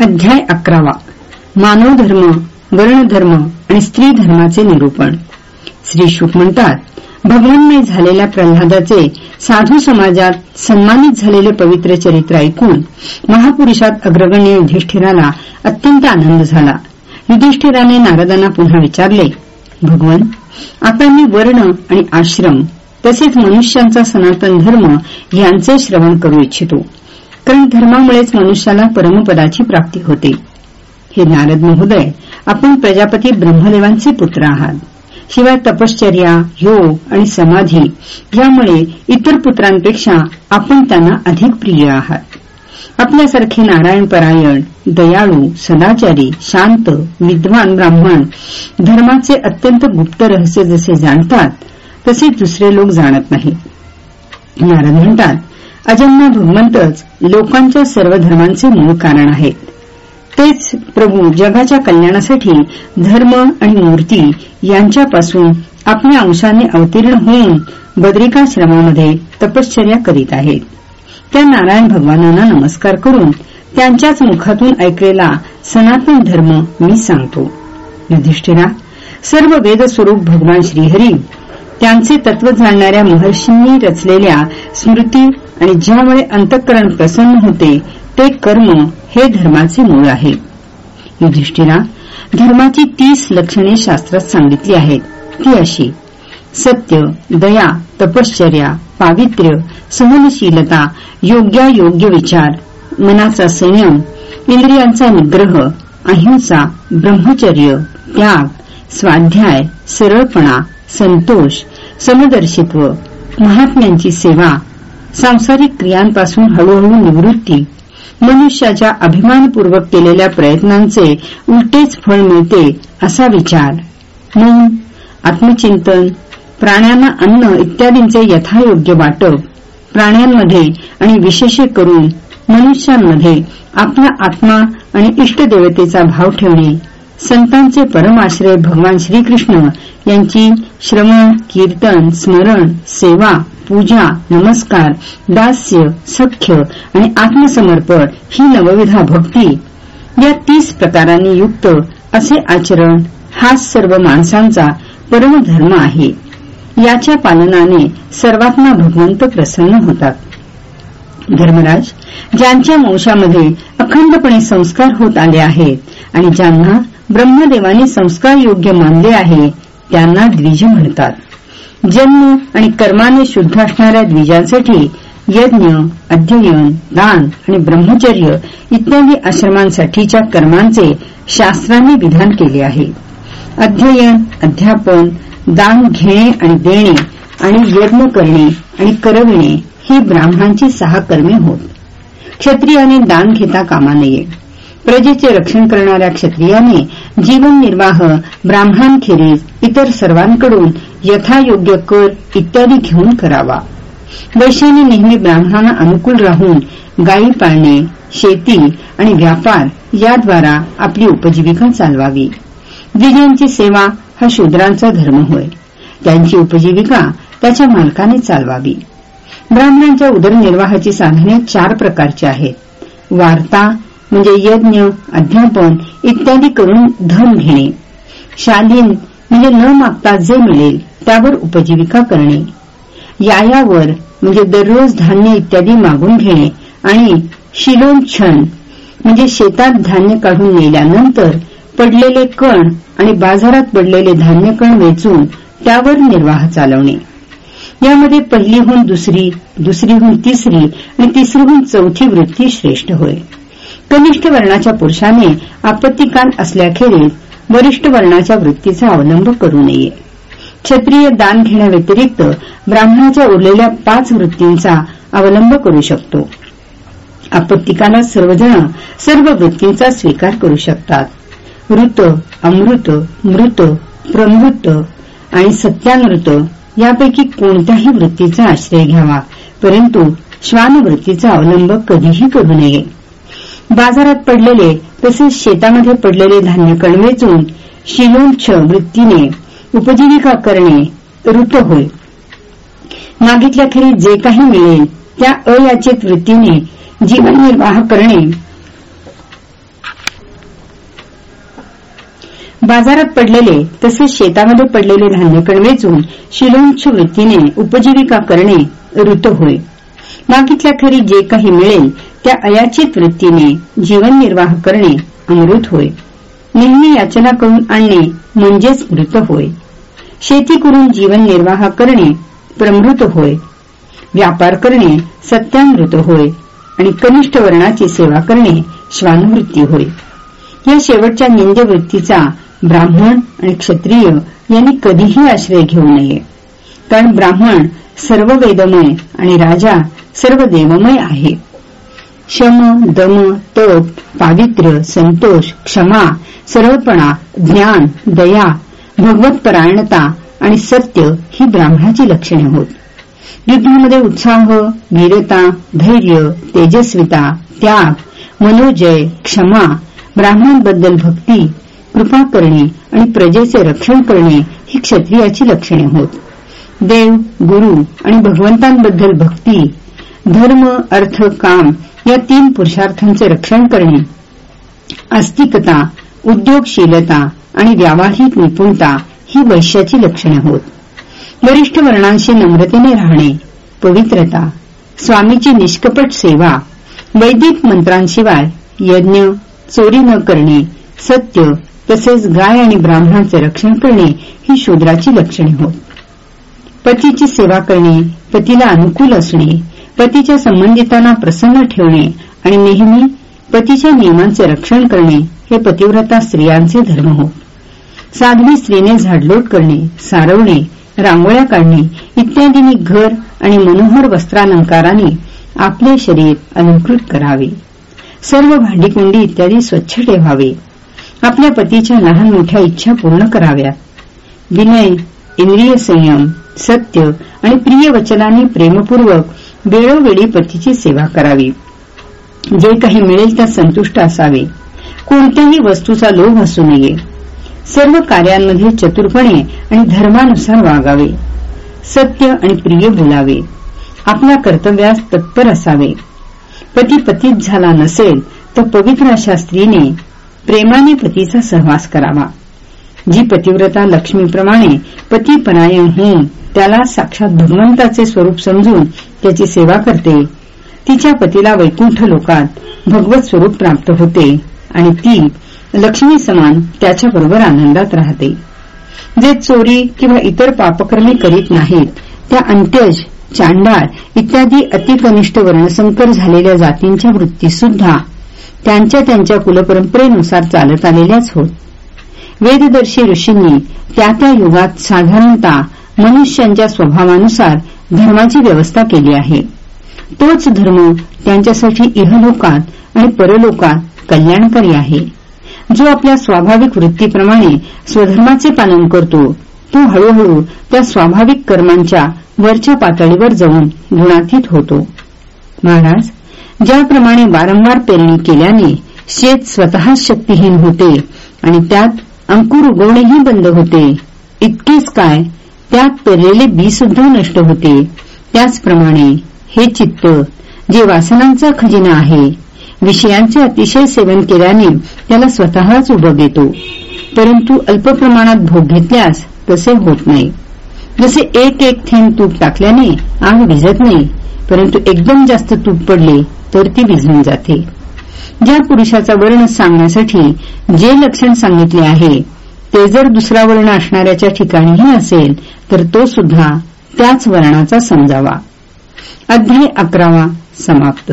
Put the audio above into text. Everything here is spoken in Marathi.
अध्याय अकरावा. मानव धर्म वर्णधर्म आणि स्त्री धर्माचे निरूपण. श्री शुक म्हणतात भगवानमय झालेल्या प्रल्हादाचे साधू समाजात सन्मानित झालेले पवित्र चरित्र ऐकून महापुरुषात अग्रगण्य युधिष्ठिराला अत्यंत आनंद झाला. युधिष्ठिराने नारदांना पुन्हा विचारले भगवान आता मी वर्ण आणि आश्रम तसेच मनुष्यांचा सनातन धर्म यांचे श्रवण करू इच्छितो. कारण धर्मामुळेच मनुष्याला परमपदाची प्राप्ती होते. हे नारद महोदय आपण प्रजापती ब्रह्मदेवांचे पुत्र आहात. शिवाय तपश्चर्या योग आणि समाधी यामुळे इतर पुत्रांपेक्षा आपण त्यांना अधिक प्रिय आहात. आपल्यासारखे नारायण परायण दयाळू सदाचारी शांत विद्वान ब्राह्मण धर्माचे अत्यंत गुप्त रहस्य जसे जाणतात तसे दुसरे लोक जाणत नाहीत. नारद म्हणतात अजन्मा भगवंतच लोकांच्या सर्व धर्मांचे मूळ कारण आहेत. तेच प्रभू जगाच्या कल्याणासाठी धर्म आणि मूर्ती यांच्यापासून आपल्या अंशाने अवतीर्ण होऊन बद्रिकाश्रमामध्ये तपश्चर्या करीत आहेत. त्या नारायण भगवानांना नमस्कार करून त्यांच्याच मुखातून ऐकलेला सनातन धर्म मी सांगतो. युधिष्ठिरा सर्व वेदस्वरूप भगवान श्रीहरी त्यांचे तत्व जाणणाऱ्या महर्षींनी रचलेल्या स्मृती आणि ज्यामुळे अंतःकरण प्रसन्न होते ते कर्म हे धर्माचे मूळ आहे. युधिष्ठिरा धर्माची तीस लक्षणे शास्त्रात सांगितली आहेत. ती अशी. सत्य दया तपश्चर्या पावित्र्य सहनशीलता योग्यायोग्य विचार मनाचा संयम इंद्रियांचा निग्रह अहिंसा ब्रह्मचर्य त्याग स्वाध्याय सरळपणा संतोष समदर्शित्व महात्म्यांची सेवा सांसारिक क्रियांपासून हळूहळू निवृत्ती. मनुष्याच्या अभिमानपूर्वक केलेल्या प्रयत्नांचे उलटेच फळ मिळते असा विचार. मन आत्मचिंतन प्राण्यांना अन्न इत्यादींचे यथायोग्य वाटप प्राण्यांमध्ये आणि विशेष करून मनुष्यांमध्ये आपला आत्मा आणि इष्टदेवतेचा भाव ठेवणे. संतांचे परमाश्रय भगवान श्रीकृष्ण यांची श्रवण कीर्तन स्मरण सेवा पूजा नमस्कार दास्य सख्य आणि आत्मसमर्पण ही नवविधा भक्ती. या तीस प्रकारांनी युक्त असे आचरण हा सर्व माणसांचा परमधर्म आहे. याच्या पालनाने सर्वात्मा भगवंत प्रसन्न होतात. धर्मराज ज्यांच्या वंशामध्ये अखंडपणे संस्कार होत आले आहेत आणि ज्यांना ब्रह्मदेवाने संस्कार योग्य मानले आहे त्यांना द्विज म्हणतात. जन्म आणि कर्माने शुद्ध असणाऱ्या द्विजांसाठी यज्ञ अध्ययन दान आणि ब्रह्मचर्य इत्यादी आश्रमांसाठीच्या कर्मांचे शास्त्राने विधान केले आहे. अध्ययन अध्यापन दान घेणे आणि देणे आणि यज्ञ करणे आणि करविणे ही ब्राह्मणांची सहा कर्मे होत. क्षत्रियाने दान घेता कामा नये. प्रजेचे रक्षण करणाऱ्या क्षत्रियाने जीवन निर्वाह ब्राह्मणांखेरीज इतर सर्वांकडून यथायोग्य कर इत्यादी घेऊन करावा. वैश्याने नेहमी ब्राह्मणांना अनुकूल राहून गायी पाळणे शेती आणि व्यापार याद्वारा आपली उपजीविका चालवावी. विजयांची सेवा हा शूद्रांचा धर्म होय. त्यांची उपजीविका त्याच्या मालकाने चालवावी. ब्राह्मणांच्या उदरनिर्वाहाची साधने चार प्रकारची आहेत. वार्ता म्हणजे यज्ञ अध्यापन इत्यादी करून धन घेणे. शालीन म्हणजे न मागता जे मिळेल त्यावर उपजीविका करणे. यायावर म्हणजे दररोज धान्य इत्यादी मागून घेणे आणि शिलोच्छन म्हणजे शेतात धान्य काढून नेल्यानंतर पडलेले कण आणि बाजारात पडलेले धान्य कण वेचून त्यावर निर्वाह चालवणे. यामध्ये पहिलीहून दुसरी दुसरीहून तिसरी आणि तिसरीहून चौथी वृत्ती श्रेष्ठ होय. कनिष्ठ वर्णाच्या पुरुषाने आपत्तिकाल असल्याखेरीज वरिष्ठ वर्णाच्या वृत्तीचा अवलंब करू नये. क्षत्रिय दान घेण्याव्यतिरिक्त ब्राह्मणाच्या उरलेल्या पाच वृत्तींचा अवलंब करू शकतो. आपत्तिकाला सर्वजण सर्व वृत्तींचा स्वीकार करू शकतात. वृत अमृत मृत प्रमृत आणि सत्यानृत यापैकी कोणत्याही वृत्तीचा आश्रय घ्यावा परंतु श्वानवृत्तीचा अवलंब कधीही करू नये. बाजारात पडलेले तसेच शेतामध्ये पडलेले धान्य कणवेचून शिलोलच्छ वृत्तीने उपजीविका करणे ऋत होय. मागितल्याखेरीज जे काही मिळेल त्या अयाचित वृत्तीने जीवननिर्वाह करणे. बाजारात पडलेले तसेच शेतामध्ये पडलेले धान्य कणवेचून शिलोच्छ वृत्तीने उपजीविका करणे ऋत होय. बाकीच्या खरी जे काही मिळेल त्या अयाचित वृत्तीने जीवन निर्वाह करणे अमृत होय. नेहमी याचना करून आणणे म्हणजेच मृत होय. शेती करून जीवन निर्वाह करणे प्रमृत होय. व्यापार करणे सत्यामृत होय. आणि कनिष्ठ वर्णाची सेवा करणे श्वानवृत्ती होय. या शेवटच्या निंद्यवृत्तीचा ब्राह्मण आणि क्षत्रिय यांनी कधीही आश्रय घेऊ नये. कारण ब्राह्मण सर्व वेदमय आणि राजा सर्व देवमय आहे. शम दम तप पावित्र्य संतोष क्षमा सरळपणा ज्ञान दया भगवतपरायणता आणि सत्य ही ब्राह्मणाची लक्षणे होत. युद्धामध्ये उत्साह वीरता धैर्य तेजस्विता त्याग मनोजय क्षमा ब्राह्मणांबद्दल भक्ती कृपा करणे आणि प्रजेचे रक्षण करणे ही क्षत्रियाची लक्षणे होत. देव गुरु आणि भगवंतांबद्दल भक्ती धर्म अर्थ काम या तीन पुरुषार्थांचे रक्षण करणे आस्तिकता उद्योगशीलता आणि व्यावहारिक निपुणता ही वैश्याची लक्षणे होत. वरिष्ठ वर्णांशी नम्रतेने राहणे पवित्रता स्वामीची निष्कपट सेवा वैदिक मंत्रांशिवाय यज्ञ चोरी न करणे सत्य तसेच गाय आणि ब्राह्मणाचे रक्षण करणे ही शूद्राची लक्षणे होत. पतीची सेवा करणे पतीला अनुकूल असणे पतीच्या संबंधितांना प्रसन्न ठेवणे आणि नेहमी पतीच्या नियमांचे रक्षण करणे हे पतिव्रता स्त्रियांचे धर्म हो. साध्वी स्त्रीने झाडलोट करणे सारवणे रांगोळ्या काढणे इत्यादींनी घर आणि मनोहर वस्त्रालंकाराने आपले शरीर अलंकृत करावे. सर्व भांडीकुंडी इत्यादी स्वच्छ ठेवावे. आपल्या पतीच्या लहान मोठ्या इच्छा पूर्ण कराव्या विनय इंद्रिय संयम सत्य आणि प्रिय वचनाने प्रेमपूर्वक वेळोवेळी पतीची सेवा करावी. जे काही मिळेल त्यात संतुष्ट असावे. कोणत्याही वस्तूचा लोभ असू नये. सर्व कार्यांमध्ये चतुरपणे आणि धर्मानुसार वागावे. सत्य आणि प्रिय बोलावे. आपल्या कर्तव्यास तत्पर असावे. पती पतीत झाला नसेल तर पवित्र अशा स्त्रीने प्रेमाने पतीचा सहवास करावा. जी पतिव्रता लक्ष्मीप्रमाणे पतीपरायण होऊन त्याला साक्षात भगवंताचे स्वरूप समजून त्याची सेवा करते. तिच्या पतीला वैकुंठ लोकात भगवत स्वरूप प्राप्त होते आणि ती लक्ष्मी समान त्याच्याबरोबर आनंदात राहते. जे चोरी किंवा इतर पापक्रमे करीत नाहीत त्या अंत्यज चांडाळ इत्यादी अतिकनिष्ठ वर्णसंकर झालेल्या जातींच्या वृत्तीसुद्धा त्यांच्या त्यांच्या कुलपरंपरेनुसार चालत आलेल्याच होत. वेददर्शी ऋषींनी त्या त्या युगात साधारणतः मनुष्यांच्या स्वभावानुसार धर्माची व्यवस्था केली आहे. तोच धर्म त्यांच्यासाठी इहलोकात आणि परलोकात कल्याणकारी आहे. जो आपल्या स्वाभाविक वृत्तीप्रमाणे स्वधर्माचे पालन करतो तो हळूहळू त्या स्वाभाविक कर्मांच्या वरच्या पातळीवर जाऊन गुणातीत होतो. महाराज ज्याप्रमाणे वारंवार पेरणी केल्याने शेत स्वतः शक्तीहीन होते आणि त्यात अंकुर उगवणेही बंद होते इतकेच काय त्यात पेरलेले बी सुद्धा नष्ट होते. त्याचप्रमाणे हे चित्त जे वासनांचा खजिना आहे विषयांचे अतिशय सेवन केल्याने त्याला स्वतःच उभं येतो परंतु अल्प प्रमाणात भोग घेतल्यास तसे होत नाही. जसे एक एक थेंब तूप टाकल्याने आग भिजत नाही परंतु एकदम जास्त तूप पडले तर ती भिजून जाते. ज्या पुरुषाचा वर्ण सांगण्यासाठी जे लक्षण सांगितले आहे ते जर दुसरा वर्ण असणाऱ्याच्या ठिकाणीही असेल तर तो सुद्धा त्याच वर्णाचा समजावा. अध्याय अकरावा समाप्त.